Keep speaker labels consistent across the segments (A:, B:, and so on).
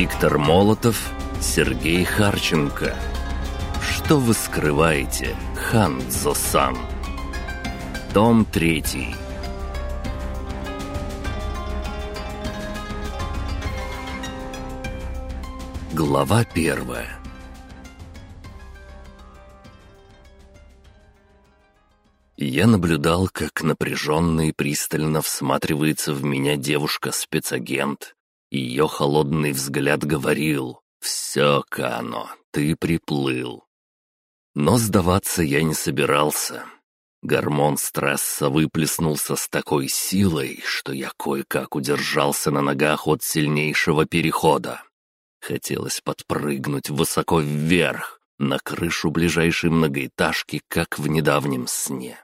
A: Виктор Молотов, Сергей Харченко. Что вы скрываете, Хан Зосан? Том третий. Глава первая. Я наблюдал, как напряженно и пристально всматривается в меня девушка-спецагент. Ее холодный взгляд говорил «Все, Кано, ты приплыл». Но сдаваться я не собирался. Гормон стресса выплеснулся с такой силой, что я кое-как удержался на ногах от сильнейшего перехода. Хотелось подпрыгнуть высоко вверх, на крышу ближайшей многоэтажки, как в недавнем сне.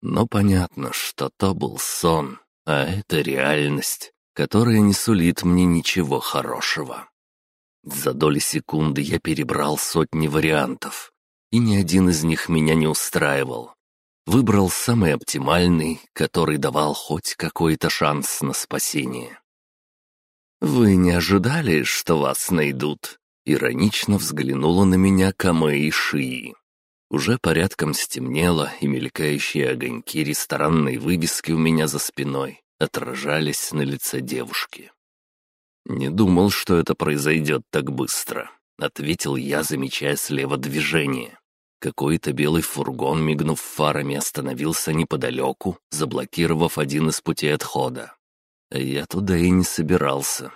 A: Но понятно, что то был сон, а это реальность, которая не сулит мне ничего хорошего. За доли секунды я перебрал сотни вариантов, и ни один из них меня не устраивал. Выбрал самый оптимальный, который давал хоть какой-то шанс на спасение. «Вы не ожидали, что вас найдут?» Иронично взглянула на меня Камэй Шии. Уже порядком стемнело, и мелькающие огоньки ресторанной вывески у меня за спиной отражались на лице девушки. «Не думал, что это произойдет так быстро», — ответил я, замечая слева движение. Какой-то белый фургон, мигнув фарами, остановился неподалеку, заблокировав один из путей отхода. Я туда и не собирался.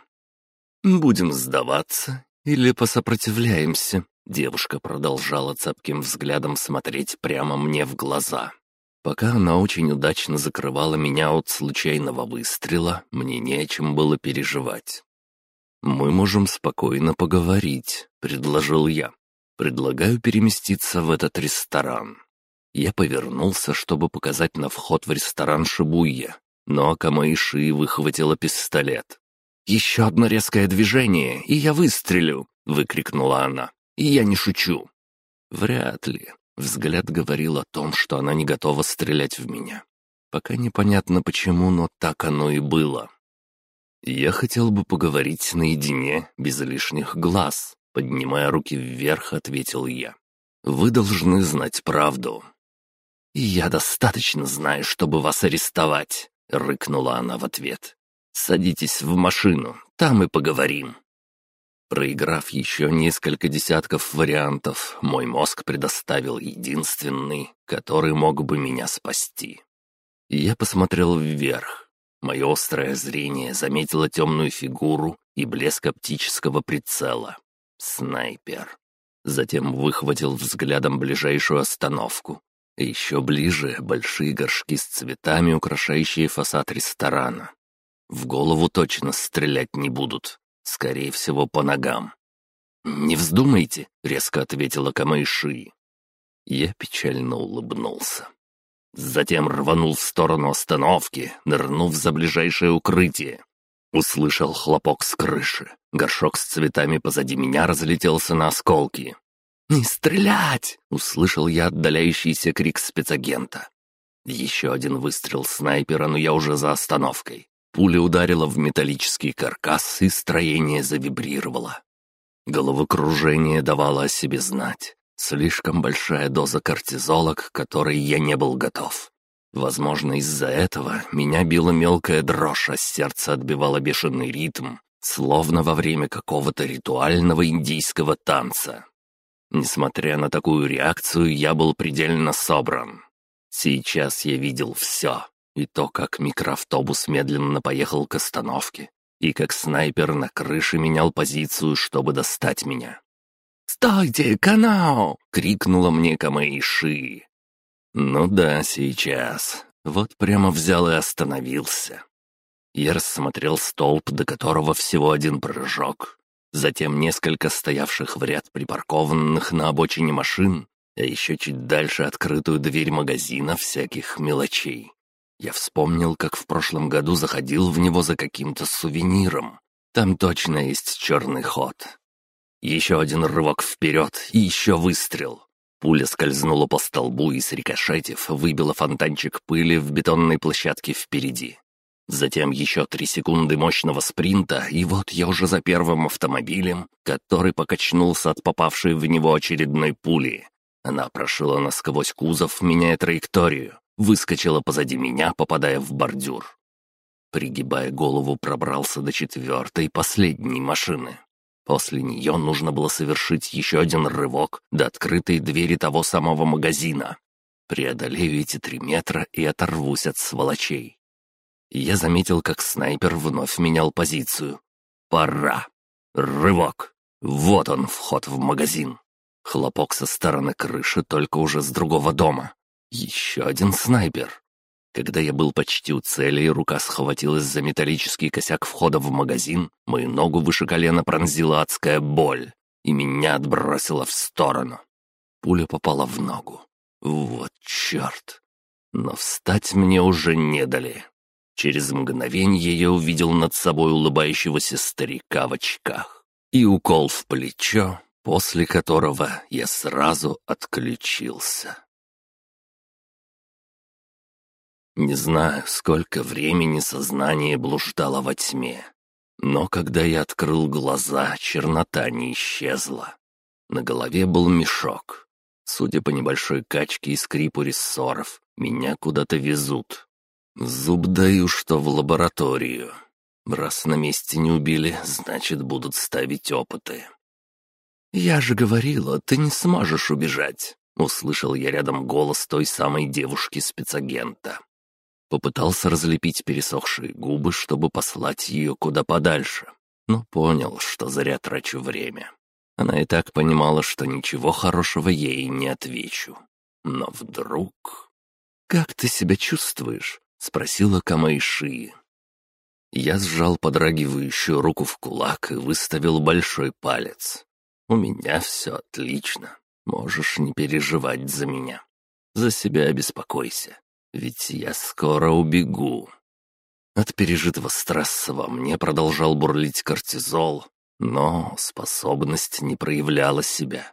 A: «Будем сдаваться или посопротивляемся?» Девушка продолжала цепким взглядом смотреть прямо мне в глаза. Пока она очень удачно закрывала меня от случайного выстрела, мне не о чем было переживать. «Мы можем спокойно поговорить», — предложил я. «Предлагаю переместиться в этот ресторан». Я повернулся, чтобы показать на вход в ресторан Шибуя, но Камаиши выхватила пистолет. «Еще одно резкое движение, и я выстрелю!» — выкрикнула она. И я не шучу. Вряд ли. Взгляд говорил о том, что она не готова стрелять в меня. Пока непонятно почему, но так оно и было. Я хотел бы поговорить наедине, без лишних глаз. Поднимая руки вверх, ответил я. Вы должны знать правду. «Я достаточно знаю, чтобы вас арестовать», — рыкнула она в ответ. «Садитесь в машину, там и поговорим». Проиграв еще несколько десятков вариантов, мой мозг предоставил единственный, который мог бы меня спасти. Я посмотрел вверх. Мое острое зрение заметило темную фигуру и блеск оптического прицела. Снайпер. Затем выхватил взглядом ближайшую остановку. еще ближе большие горшки с цветами, украшающие фасад ресторана. В голову точно стрелять не будут, Скорее всего, по ногам. «Не вздумайте», — резко ответила Камайши. Я печально улыбнулся. Затем рванул в сторону остановки, нырнув за ближайшее укрытие. Услышал хлопок с крыши. Горшок с цветами позади меня разлетелся на осколки. «Не стрелять!» — услышал я отдаляющийся крик спецагента. Еще один выстрел снайпера, но я уже за остановкой. Пуля ударила в металлический каркас, и строение завибрировало. Головокружение давало о себе знать. Слишком большая доза кортизола, к которой я не был готов. Возможно, из-за этого меня била мелкая дрожь, а сердце отбивало бешеный ритм, словно во время какого-то ритуального индийского танца. Несмотря на такую реакцию, я был предельно собран. Сейчас я видел все. И то, как микроавтобус медленно поехал к остановке, и как снайпер на крыше менял позицию, чтобы достать меня. «Стойте, Канао!» — крикнула мне Камэйши. «Ну да, сейчас. Вот прямо взял и остановился». Я рассмотрел столб, до которого всего один прыжок. Затем несколько стоявших в ряд припаркованных на обочине машин, а еще чуть дальше открытую дверь магазина всяких мелочей. Я вспомнил, как в прошлом году заходил в него за каким-то сувениром. Там точно есть черный ход. Еще один рывок вперед и еще выстрел. Пуля скользнула по столбу и, срикошетив, выбила фонтанчик пыли в бетонной площадке впереди. Затем еще три секунды мощного спринта, и вот я уже за первым автомобилем, который покачнулся от попавшей в него очередной пули. Она прошила насквозь кузов, меняя траекторию, выскочила позади меня, попадая в бордюр. Пригибая голову, пробрался до четвертой, последней машины. После нее нужно было совершить еще один рывок до открытой двери того самого магазина. Преодолею эти три метра и оторвусь от сволочей. Я заметил, как снайпер вновь менял позицию. Пора. Рывок. Вот он, вход в магазин. Хлопок со стороны крыши, только уже с другого дома. Еще один снайпер. Когда я был почти у цели, и рука схватилась за металлический косяк входа в магазин, мою ногу выше колена пронзила адская боль, и меня отбросило в сторону. Пуля попала в ногу. Вот черт. Но встать мне уже не дали. Через мгновение я увидел над собой улыбающегося старика в очках и укол в плечо, после которого я сразу отключился. Не знаю, сколько времени сознание блуждало во тьме, но когда я открыл глаза, чернота не исчезла. На голове был мешок. Судя по небольшой качке и скрипу рессоров, меня куда-то везут. Зуб даю, что в лабораторию. Раз на месте не убили, значит, будут ставить опыты. «Я же говорила, ты не сможешь убежать», — услышал я рядом голос той самой девушки-спецагента. Попытался разлепить пересохшие губы, чтобы послать ее куда подальше, но понял, что зря трачу время. Она и так понимала, что ничего хорошего ей не отвечу. Но вдруг... «Как ты себя чувствуешь?» — спросила Камайши. Я сжал подрагивающую руку в кулак и выставил большой палец. «У меня все отлично. Можешь не переживать за меня. За себя беспокойся. Ведь я скоро убегу. От пережитого стресса во мне продолжал бурлить кортизол, но способность не проявляла себя.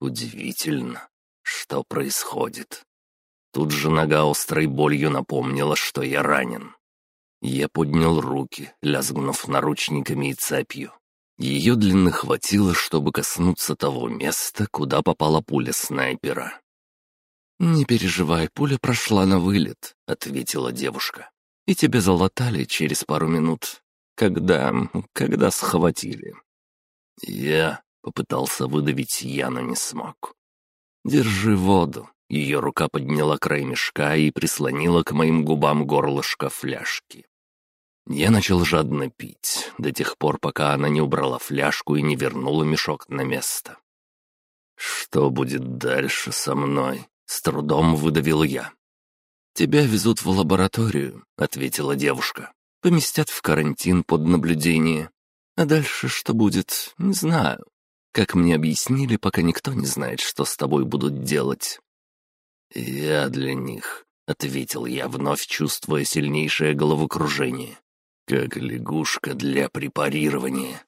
A: Удивительно, что происходит. Тут же нога острой болью напомнила, что я ранен. Я поднял руки, лязгнув наручниками и цепью. Ее длины хватило, чтобы коснуться того места, куда попала пуля снайпера. «Не переживай, пуля прошла на вылет», — ответила девушка. «И тебя залатали через пару минут, когда... когда схватили». «Я...» — попытался выдавить я, не смог. «Держи воду». Ее рука подняла край мешка и прислонила к моим губам горлышко фляжки. Я начал жадно пить, до тех пор, пока она не убрала фляжку и не вернула мешок на место. «Что будет дальше со мной?» С трудом выдавил я. «Тебя везут в лабораторию», — ответила девушка. «Поместят в карантин под наблюдение. А дальше что будет, не знаю. Как мне объяснили, пока никто не знает, что с тобой будут делать». «Я для них», — ответил я, вновь чувствуя сильнейшее головокружение. «Как лягушка для препарирования».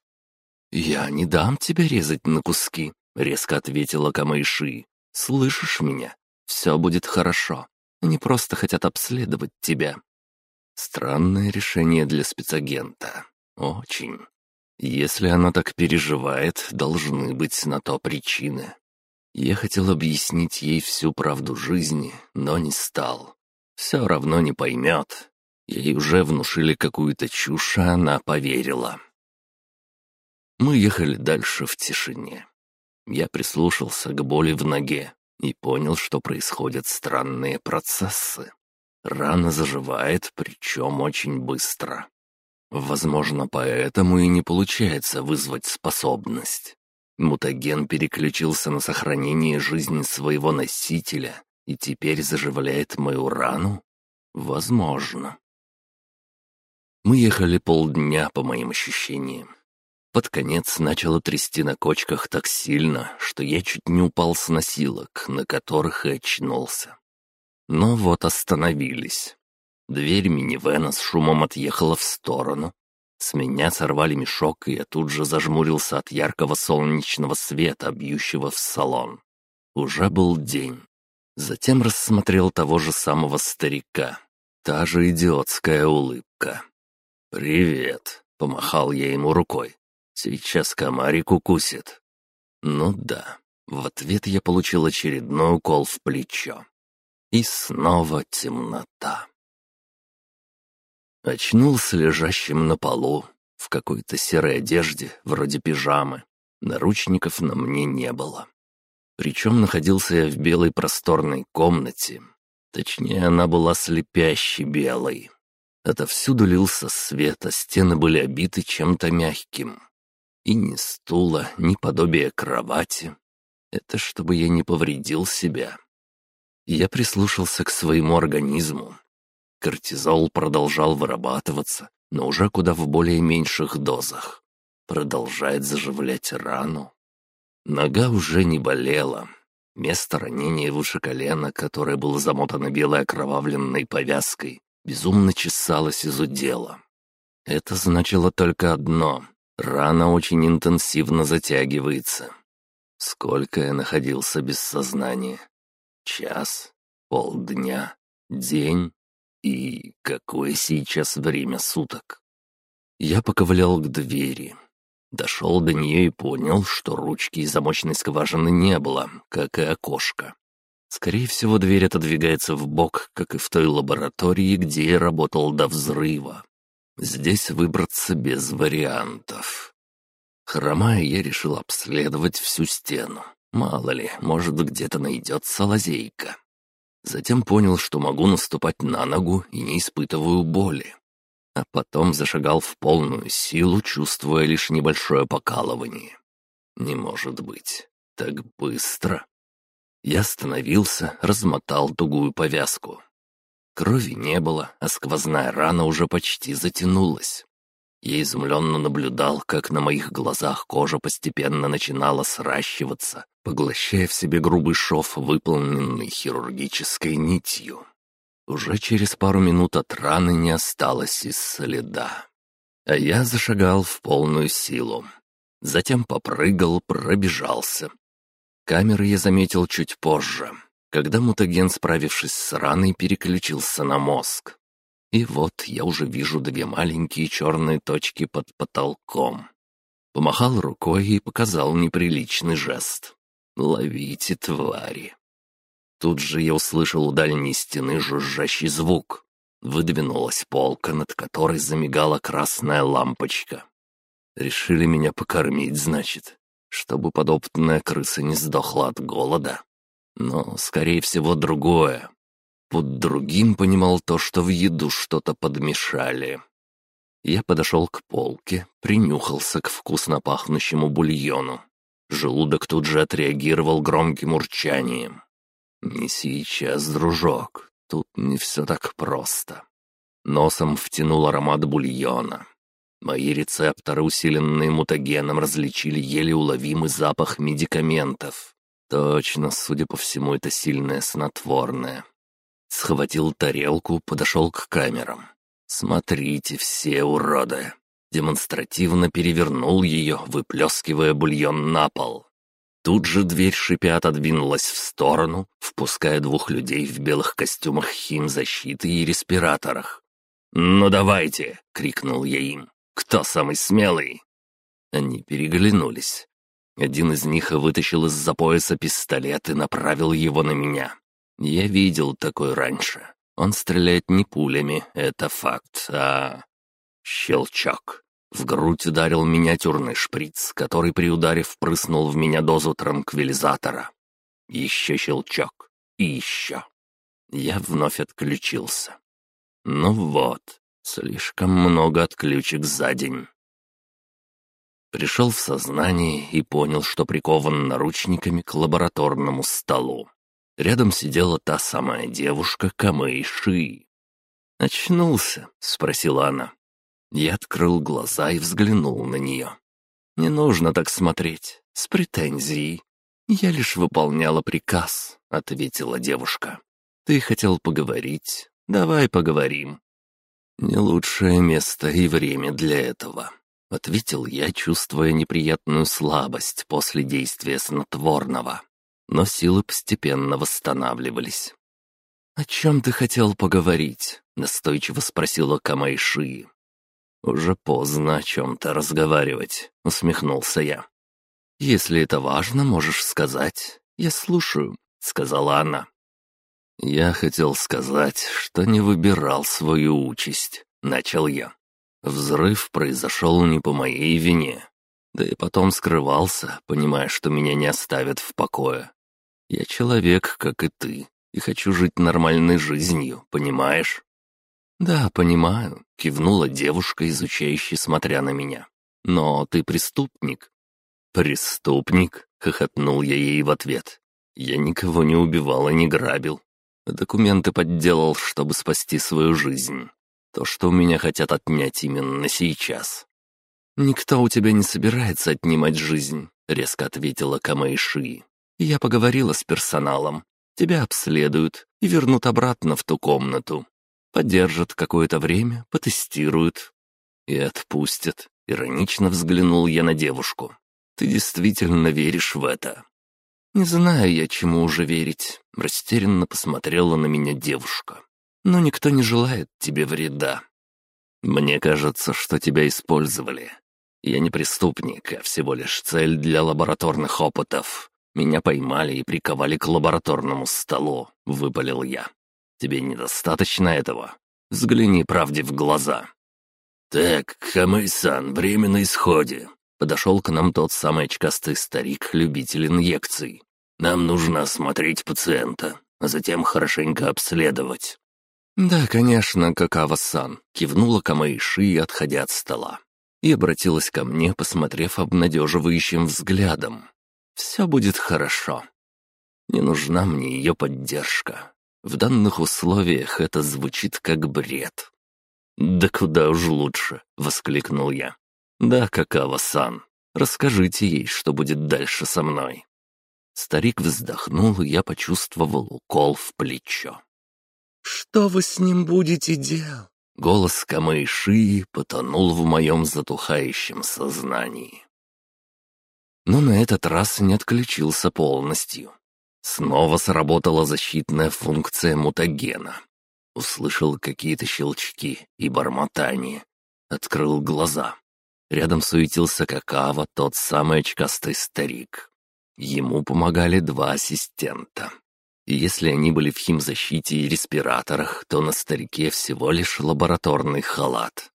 A: «Я не дам тебя резать на куски», — резко ответила Камайши. «Слышишь меня? Все будет хорошо. Они просто хотят обследовать тебя». Странное решение для спецагента. Очень. Если она так переживает, должны быть на то причины. Я хотел объяснить ей всю правду жизни, но не стал. Все равно не поймет. Ей уже внушили какую-то чушь, а она поверила. Мы ехали дальше в тишине. Я прислушался к боли в ноге и понял, что происходят странные процессы. Рана заживает, причем очень быстро. Возможно, поэтому и не получается вызвать способность. Мутаген переключился на сохранение жизни своего носителя и теперь заживляет мою рану? Возможно. Мы ехали полдня, по моим ощущениям. Под конец начало трясти на кочках так сильно, что я чуть не упал с носилок, на которых и очнулся. Но вот остановились. Дверь минивэна с шумом отъехала в сторону. С меня сорвали мешок, и я тут же зажмурился от яркого солнечного света, бьющего в салон. Уже был день. Затем рассмотрел того же самого старика. та же идиотская улыбка. «Привет», — помахал я ему рукой. «Сейчас комарик укусит». Ну да, в ответ я получил очередной укол в плечо. И снова темнота. Очнулся лежащим на полу, в какой-то серой одежде, вроде пижамы. Наручников на мне не было. Причем находился я в белой просторной комнате. Точнее, она была слепяще белой. Отовсюду лился свет, а стены были обиты чем-то мягким. И ни стула, ни подобия кровати. Это чтобы я не повредил себя. Я прислушался к своему организму. Кортизол продолжал вырабатываться, но уже куда в более меньших дозах. Продолжает заживлять рану. Нога уже не болела. Место ранения выше колена, которое было замотано белой окровавленной повязкой, безумно чесалось из удела. Это значило только одно — рана очень интенсивно затягивается. Сколько я находился без сознания? Час? Полдня? День? И какое сейчас время суток? Я поковылял к двери. Дошел до нее и понял, что ручки и замочной скважины не было, как и окошко. Скорее всего, дверь отодвигается в бок, как и в той лаборатории, где я работал до взрыва. Здесь выбраться без вариантов. Хромая, я решил обследовать всю стену. Мало ли, может, где-то найдется лазейка. Затем понял, что могу наступать на ногу и не испытываю боли. А потом зашагал в полную силу, чувствуя лишь небольшое покалывание. Не может быть. Так быстро. Я остановился, размотал тугую повязку. Крови не было, а сквозная рана уже почти затянулась. Я изумленно наблюдал, как на моих глазах кожа постепенно начинала сращиваться, поглощая в себе грубый шов, выполненный хирургической нитью. Уже через пару минут от раны не осталось и следа. А я зашагал в полную силу. Затем попрыгал, пробежался. Камеры я заметил чуть позже, когда мутаген, справившись с раной, переключился на мозг. И вот я уже вижу две маленькие черные точки под потолком. Помахал рукой и показал неприличный жест. «Ловите, твари!» Тут же я услышал у дальней стены жужжащий звук. Выдвинулась полка, над которой замигала красная лампочка. Решили меня покормить, значит, чтобы подопытная крыса не сдохла от голода. Но, скорее всего, другое. Под другим понимал то, что в еду что-то подмешали. Я подошел к полке, принюхался к вкусно пахнущему бульону. Желудок тут же отреагировал громким урчанием. «Не сейчас, дружок, тут не все так просто». Носом втянул аромат бульона. Мои рецепторы, усиленные мутагеном, различили еле уловимый запах медикаментов. Точно, судя по всему, это сильное снотворное. Схватил тарелку, подошел к камерам. «Смотрите, все уроды!» Демонстративно перевернул ее, выплескивая бульон на пол. Тут же дверь шипя отодвинулась в сторону, впуская двух людей в белых костюмах химзащиты и респираторах. «Ну давайте!» — крикнул я им. «Кто самый смелый?» Они переглянулись. Один из них вытащил из-за пояса пистолет и направил его на меня. Я видел такой раньше. Он стреляет не пулями, это факт, а... Щелчок. В грудь ударил миниатюрный шприц, который при ударе впрыснул в меня дозу транквилизатора. Еще щелчок. И еще. Я вновь отключился. Ну вот, слишком много отключек за день. Пришел в сознание и понял, что прикован наручниками к лабораторному столу. Рядом сидела та самая девушка Камэйши. «Очнулся?» — спросила она. Я открыл глаза и взглянул на нее. «Не нужно так смотреть, с претензией. Я лишь выполняла приказ», — ответила девушка. «Ты хотел поговорить? Давай поговорим». «Не лучшее место и время для этого», — ответил я, чувствуя неприятную слабость после действия снотворного но силы постепенно восстанавливались. «О чем ты хотел поговорить?» — настойчиво спросила Камайши. «Уже поздно о чем-то разговаривать», — усмехнулся я. «Если это важно, можешь сказать. Я слушаю», — сказала она. «Я хотел сказать, что не выбирал свою участь», — начал я. Взрыв произошел не по моей вине. Да и потом скрывался, понимая, что меня не оставят в покое. Я человек, как и ты, и хочу жить нормальной жизнью, понимаешь?» «Да, понимаю», — кивнула девушка, изучающая, смотря на меня. «Но ты преступник». «Преступник?» — хохотнул я ей в ответ. «Я никого не убивал и не грабил. Документы подделал, чтобы спасти свою жизнь. То, что у меня хотят отнять именно сейчас». «Никто у тебя не собирается отнимать жизнь», — резко ответила Камэйши. «Я поговорила с персоналом. Тебя обследуют и вернут обратно в ту комнату. Подержат какое-то время, потестируют. И отпустят. Иронично взглянул я на девушку. Ты действительно веришь в это? Не знаю я, чему уже верить. Растерянно посмотрела на меня девушка. Но никто не желает тебе вреда. Мне кажется, что тебя использовали. Я не преступник, а всего лишь цель для лабораторных опытов. Меня поймали и приковали к лабораторному столу», — выпалил я. «Тебе недостаточно этого? Взгляни правде в глаза». «Так, Хамэй-сан, время на исходе», — подошел к нам тот самый очкастый старик-любитель инъекций. «Нам нужно осмотреть пациента, а затем хорошенько обследовать». «Да, конечно, Какава-сан», — кивнула Камэйши, отходя от стола. И обратилась ко мне, посмотрев обнадеживающим взглядом. Все будет хорошо. Не нужна мне ее поддержка. В данных условиях это звучит как бред. «Да куда уж лучше!» — воскликнул я. «Да, Какава-сан, расскажите ей, что будет дальше со мной». Старик вздохнул, и я почувствовал укол в плечо.
B: «Что вы с ним будете делать?»
A: Голос Камэйши потонул в моем затухающем сознании но на этот раз не отключился полностью. Снова сработала защитная функция мутагена. Услышал какие-то щелчки и бормотание. Открыл глаза. Рядом суетился Какава, тот самый очкастый старик. Ему помогали два ассистента. И если они были в химзащите и респираторах, то на старике всего лишь лабораторный халат.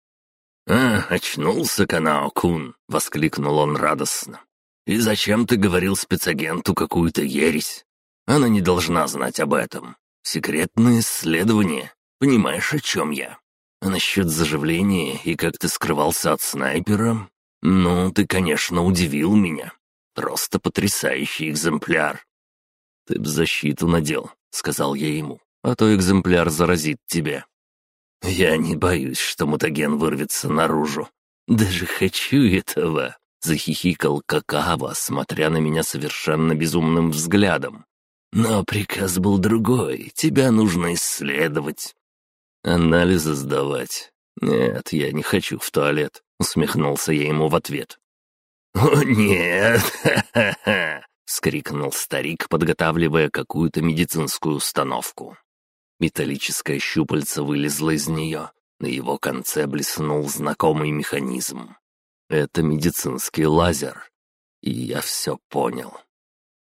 A: «А, очнулся Канао-кун!» — воскликнул он радостно. И зачем ты говорил спецагенту какую-то ересь? Она не должна знать об этом. Секретное исследование. Понимаешь, о чем я? А насчет заживления и как ты скрывался от снайпера? Ну, ты, конечно, удивил меня. Просто потрясающий экземпляр. Ты б защиту надел, сказал я ему, а то экземпляр заразит тебя. Я не боюсь, что мутаген вырвется наружу. Даже хочу этого. Захихикал Какава, смотря на меня совершенно безумным взглядом. «Но приказ был другой. Тебя нужно исследовать». «Анализы сдавать. Нет, я не хочу в туалет», — усмехнулся я ему в ответ.
B: «О, нет!
A: Ха-ха-ха!» — скрикнул старик, подготавливая какую-то медицинскую установку. Металлическое щупальце вылезло из нее. На его конце блеснул знакомый механизм. Это медицинский лазер. И я все понял.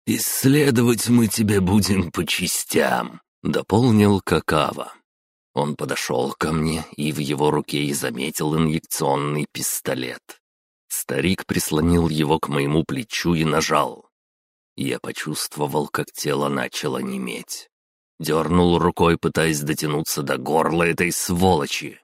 B: «Исследовать мы тебя будем по частям», — дополнил Какава.
A: Он подошел ко мне, и в его руке я заметил инъекционный пистолет. Старик прислонил его к моему плечу и нажал. Я почувствовал, как тело начало неметь. Дернул рукой, пытаясь дотянуться до горла этой сволочи.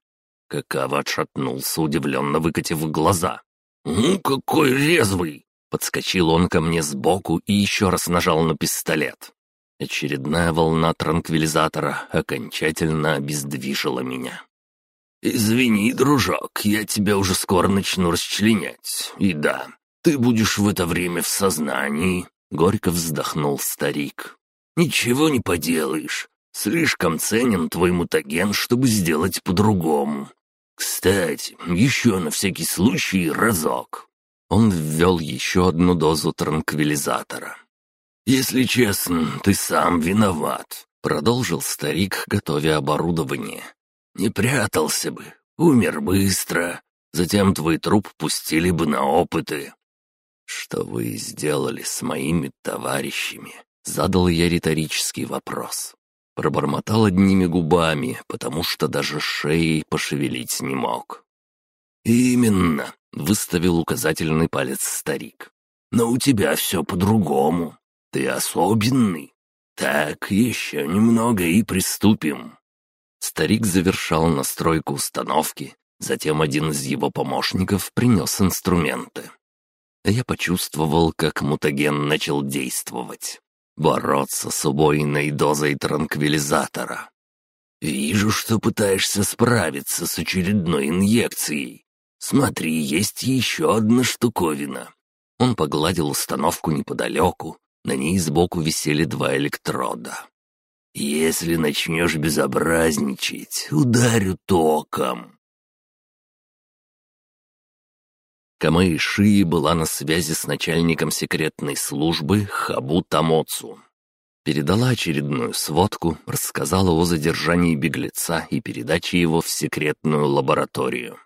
A: Какава отшатнулся, удивленно выкатив глаза.
B: «Ну, какой резвый!»
A: Подскочил он ко мне сбоку и еще раз нажал на пистолет. Очередная волна транквилизатора окончательно обездвижила меня.
B: «Извини, дружок, я тебя уже скоро начну расчленять. И да, ты будешь в это время в сознании», — горько вздохнул старик. «Ничего не поделаешь. Слишком ценен твой мутаген, чтобы сделать по-другому. «Кстати, еще на всякий случай разок».
A: Он ввел еще одну дозу транквилизатора.
B: «Если честно, ты сам виноват.
A: Продолжил старик, готовя оборудование. «Не прятался бы, умер быстро. Затем твой труп пустили бы на опыты». «Что вы сделали с моими товарищами?» Задал я риторический вопрос. Пробормотал одними губами, потому что даже шеей пошевелить не мог. «Именно», — выставил указательный палец старик. «Но у тебя все по-другому. Ты особенный. Так, еще немного и приступим». Старик завершал настройку установки, затем один из его помощников принес инструменты. Я почувствовал, как мутаген начал действовать. Бороться с убойной дозой транквилизатора. «Вижу, что пытаешься справиться с очередной инъекцией. Смотри, есть еще одна штуковина». Он погладил установку неподалеку, на ней сбоку висели два электрода. «Если начнешь безобразничать, ударю током». Камэй Шии была на связи с начальником секретной службы Хабу Тамоцу. Передала очередную сводку, рассказала о задержании беглеца и передаче его в секретную лабораторию.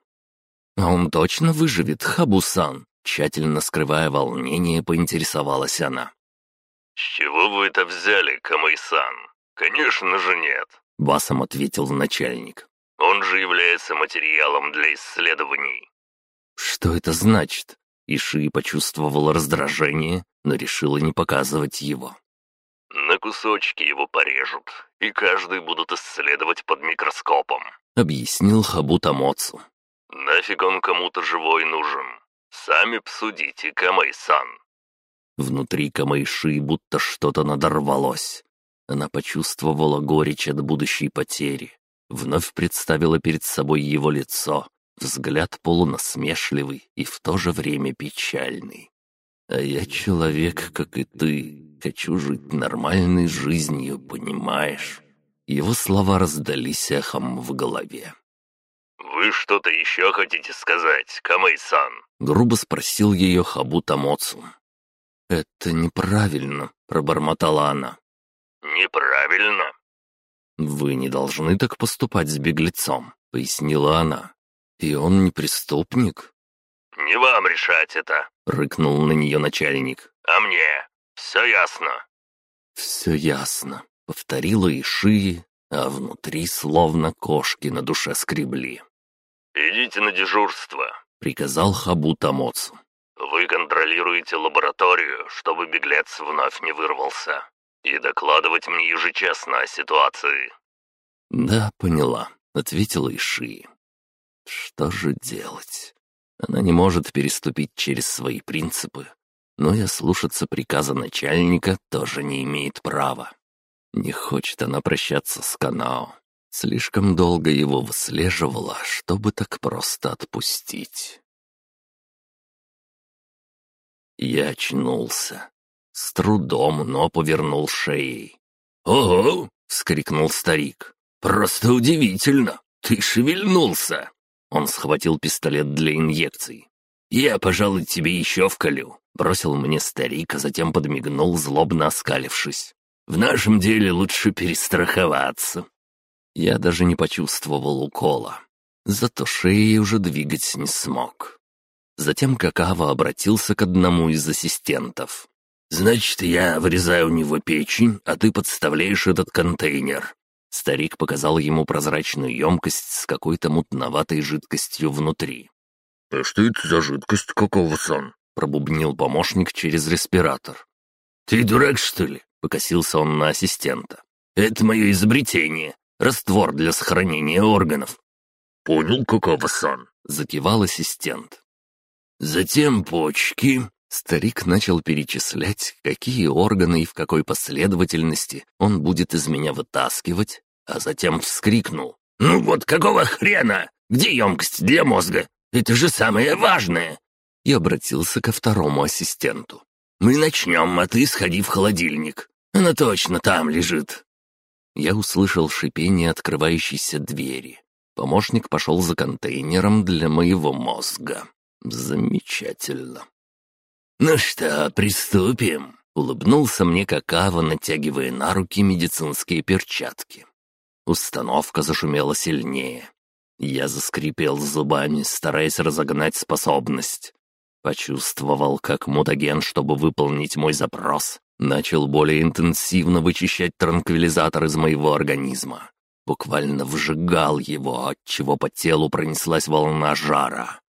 A: «А он точно выживет, Хабусан?» Тщательно скрывая волнение, поинтересовалась она.
B: «С чего вы это взяли, Камайсан? Конечно же нет», —
A: басом ответил начальник.
B: «Он же является материалом для исследований».
A: «Что это значит?» Иши почувствовала раздражение, но решила не показывать его.
B: «На кусочки его порежут, и каждый будут исследовать под микроскопом», —
A: объяснил Хабу Тамоцу.
B: «Нафиг он кому-то живой нужен? Сами обсудите, Камайсан».
A: Внутри Камайши будто что-то надорвалось. Она почувствовала горечь от будущей потери. Вновь представила перед собой его лицо, взгляд полунасмешливый и в то же время печальный. «А я человек, как и ты, хочу жить нормальной жизнью, понимаешь?» Его слова раздались эхом в голове.
B: «Вы что-то еще хотите сказать, Камэй-сан?»
A: — грубо спросил ее Хабу Тамоцу. «Это неправильно», — пробормотала она.
B: «Неправильно?»
A: «Вы не должны так поступать с беглецом», — пояснила она. «И он не преступник».
B: «Не вам решать это», —
A: рыкнул на нее начальник.
B: «А мне. Все ясно».
A: «Все ясно», — повторила Ишии, а внутри словно кошки на душе скребли.
B: «Идите на дежурство», —
A: приказал Хабу Тамоцу.
B: Вы контролируете лабораторию, чтобы беглец вновь не вырвался. И докладывать мне ежечасно о ситуации».
A: «Да, поняла», — ответила Иши. «Что же делать? Она не может переступить через свои принципы, но и ослушаться приказа начальника тоже не имеет права. Не хочет она прощаться с Канао. Слишком долго его выслеживала, чтобы так просто отпустить. Я очнулся. С трудом, но повернул шеей.
B: «Ого!» — вскрикнул старик. «Просто удивительно! Ты шевельнулся!» Он схватил пистолет для инъекций. «Я, пожалуй, тебе еще вколю», — бросил мне старик, а затем подмигнул, злобно оскалившись. «В нашем деле лучше перестраховаться».
A: Я даже не почувствовал укола. Зато шеей уже двигать не смог. Затем Какава обратился к одному из ассистентов.
B: «Значит, я вырезаю у него печень, а ты подставляешь этот контейнер».
A: Старик показал ему прозрачную емкость с какой-то мутноватой жидкостью внутри.
B: «А что это за жидкость, какого сон?»
A: — пробубнил помощник через респиратор.
B: «Ты дурак, что ли?» — покосился он на ассистента. «Это мое изобретение. Раствор для сохранения органов». «Понял, какого сон?» — закивал ассистент. Затем почки.
A: Старик начал перечислять, какие органы и в какой последовательности он будет из меня вытаскивать, а затем вскрикнул.
B: «Ну вот какого хрена? Где емкость для мозга? Это же самое важное!»
A: И обратился ко второму ассистенту.
B: «Мы начнем, а ты сходи в холодильник. Она точно там лежит».
A: Я услышал шипение открывающейся двери. Помощник пошел за контейнером для моего мозга. Замечательно.
B: «Ну что, приступим?»
A: Улыбнулся мне Какава, натягивая на руки медицинские перчатки. Установка зашумела сильнее. Я заскрипел зубами, стараясь разогнать способность. Почувствовал, как мутаген, чтобы выполнить мой запрос, начал более интенсивно вычищать транквилизатор из моего организма. Буквально вжигал его, отчего по телу пронеслась волна жара.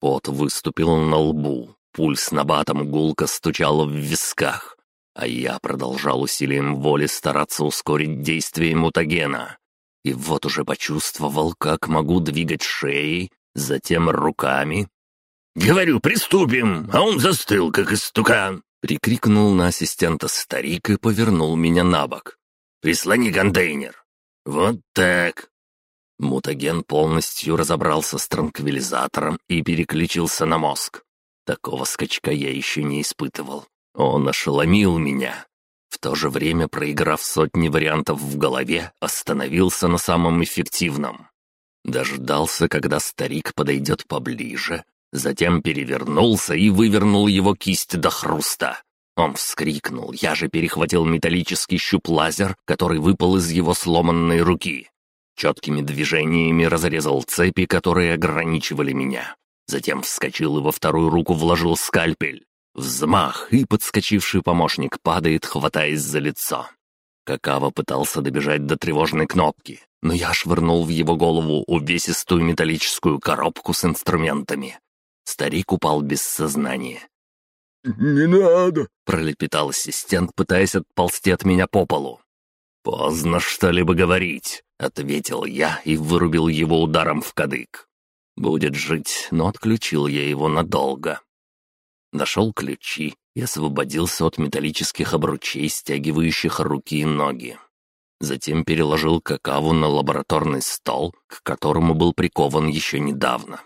A: Пот выступил на лбу, пульс на батом гулко стучал в висках, а я продолжал усилием воли стараться ускорить действие мутагена. И вот уже почувствовал, как могу двигать шеей, затем руками.
B: «Говорю, приступим, а он застыл, как истукан!»
A: Прикрикнул на ассистента старик и повернул меня на бок.
B: «Прислони контейнер!» «Вот так!»
A: Мутаген полностью разобрался с транквилизатором и переключился на мозг. Такого скачка я еще не испытывал. Он ошеломил меня. В то же время, проиграв сотни вариантов в голове, остановился на самом эффективном. Дождался, когда старик подойдет поближе, затем перевернулся и вывернул его кисть до хруста. Он вскрикнул, я же перехватил металлический щуп-лазер, который выпал из его сломанной руки. Четкими движениями разрезал цепи, которые ограничивали меня. Затем вскочил и во вторую руку вложил скальпель. Взмах, и подскочивший помощник падает, хватаясь за лицо. Какава пытался добежать до тревожной кнопки, но я швырнул в его голову увесистую металлическую коробку с инструментами. Старик упал без сознания.
B: «Не надо!»
A: — пролепетал ассистент, пытаясь отползти от меня по полу. «Поздно что-либо говорить», — ответил я и вырубил его ударом в кадык. «Будет жить, но отключил я его надолго». Нашел ключи и освободился от металлических обручей, стягивающих руки и ноги. Затем переложил какаву на лабораторный стол, к которому был прикован еще недавно.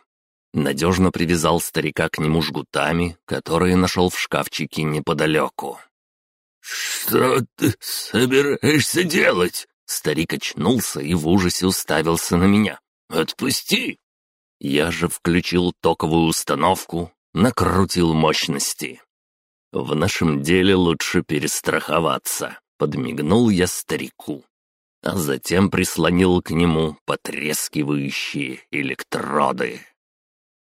A: Надежно привязал старика к нему жгутами, которые нашел в шкафчике неподалеку.
B: «Что ты собираешься делать?»
A: Старик очнулся и в ужасе уставился на меня.
B: «Отпусти!»
A: Я же включил токовую установку, накрутил мощности. В нашем деле лучше перестраховаться, подмигнул я старику, а затем прислонил к нему потрескивающие электроды.